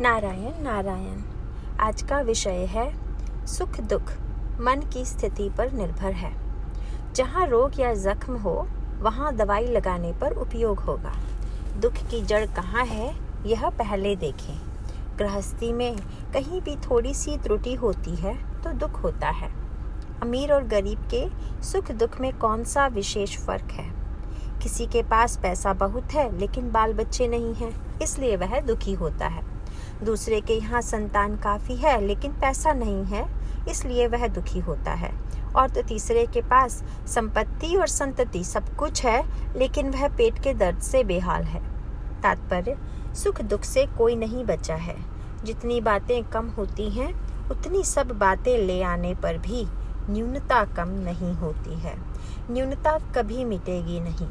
नारायण नारायण, आज का विषय है सुख दुख, मन की स्थिति पर निर्भर है। जहाँ रोग या जख्म हो, वहाँ दवाई लगाने पर उपयोग होगा। दुख की जड़ कहाँ है, यह पहले देखें। गृहस्थी में कहीं भी थोड़ी सी त्रुटि होती है तो दुख होता है। अमीर और गरीब के सुख दुख में कौन सा विशेष फ़र्क है? किसी के पास पैसा बहुत है, लेकिन बाल बच्चे नहीं हैं, इसलिए वह दुखी होता है। दूसरे के यहाँ संतान काफ़ी है, लेकिन पैसा नहीं है, इसलिए वह दुखी होता है। और तो तीसरे के पास संपत्ति और संतति सब कुछ है, लेकिन वह पेट के दर्द से बेहाल है। तात्पर्य, सुख दुख से कोई नहीं बचा है। जितनी बातें कम होती हैं, उतनी सब बातें ले आने पर भी न्यूनता कम नहीं होती है। न्यूनता कभी मिटेगी नहीं।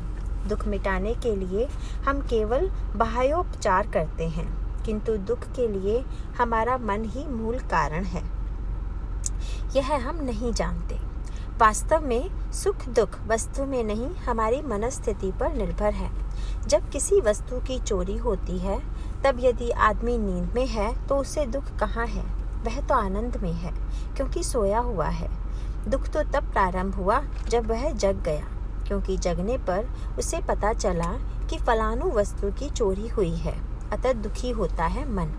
दुख मिटाने के लिए हम केवल बाह्योपचार करते हैं। किंतु दुख के लिए हमारा मन ही मूल कारण है। यह हम नहीं जानते। वास्तव में सुख दुख वस्तु में नहीं, हमारी मनस्थिति पर निर्भर है। जब किसी वस्तु की चोरी होती है, तब यदि आदमी नींद में है तो उसे दुख कहाँ है? वह तो आनंद में है, क्योंकि सोया हुआ है। दुख तो तब प्रारंभ हुआ जब वह जग गया, क्योंकि जगने पर उसे पता चला कि फलानु वस्तु की चोरी हुई है। अतः दुखी होता है मन।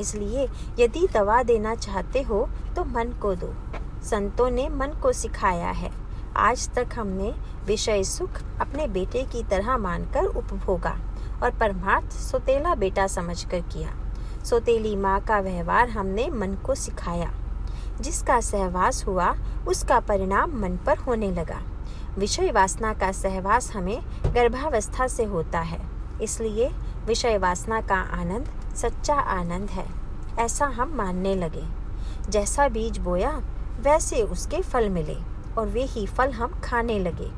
इसलिए यदि दवा देना चाहते हो तो मन को दो। संतों ने मन को सिखाया है। आज तक हमने विषय सुख अपने बेटे की तरह मानकर उपभोगा और परमार्थ सोतेला बेटा समझकर किया। सोतेली माँ का व्यवहार हमने मन को सिखाया। जिसका सहवास हुआ, उसका परिणाम मन पर होने लगा। विषय वासना का सहवास हमें गर्भावस्था से होता है। इसलिए विषय वासना का आनंद, सच्चा आनंद है, ऐसा हम मानने लगे। जैसा बीज बोया, वैसे उसके फल मिले, और वे ही फल हम खाने लगे।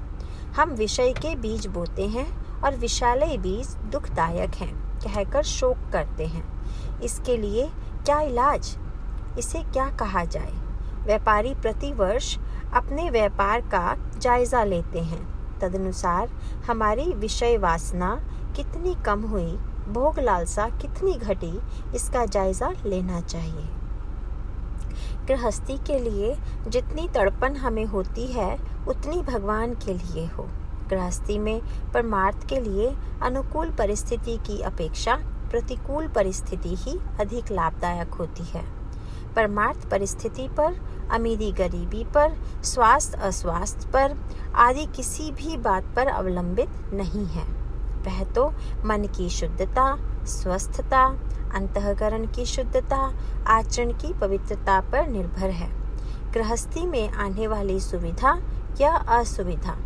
हम विषय के बीज बोते हैं, और विशालय बीज दुखदायक हैं, कहकर शोक करते हैं। इसके लिए क्या इलाज? इसे क्या कहा जाए? व्यापारी प्रतिवर्ष अपने व्यापार का जायजा लेते हैं। तदनुसार हमारी विषय वासना कितनी कम हुई, भोग लालसा कितनी घटी, इसका जायजा लेना चाहिए। गृहस्थी के लिए जितनी तड़पन हमें होती है, उतनी भगवान के लिए हो। गृहस्थी में परमार्थ के लिए अनुकूल परिस्थिति की अपेक्षा प्रतिकूल परिस्थिति ही अधिक लाभदायक होती है। परमार्थ परिस्थिति पर, अमीरी गरीबी पर, स्वास्थ्य अस्वास्थ्य पर आदि किसी भी बात पर अवलंबित नहीं है। वह तो मन की शुद्धता, स्वस्थता, अंतकरण की शुद्धता, आचरण की पवित्रता पर निर्भर है। गृहस्थी में आने वाली सुविधा या असुविधा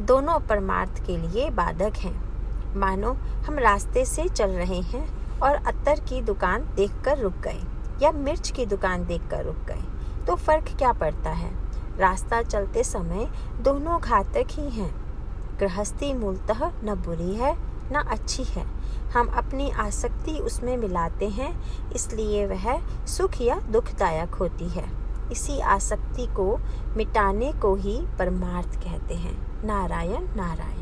दोनों परमार्थ के लिए बाधक हैं। मानो हम रास्ते से चल रहे हैं और अत्तर की दुकान देखकर रुक गए। या मिर्च की दुकान देखकर रुक गए। तो फ़र्क क्या पड़ता है? रास्ता चलते समय दोनों घातक ही हैं। गृहस्थी मूलतः न बुरी है, न अच्छी है। हम अपनी आसक्ति उसमें मिलाते हैं, इसलिए वह सुख या दुखदायक होती है। इसी आसक्ति को मिटाने को ही परमार्थ कहते हैं। नारायण नारायण।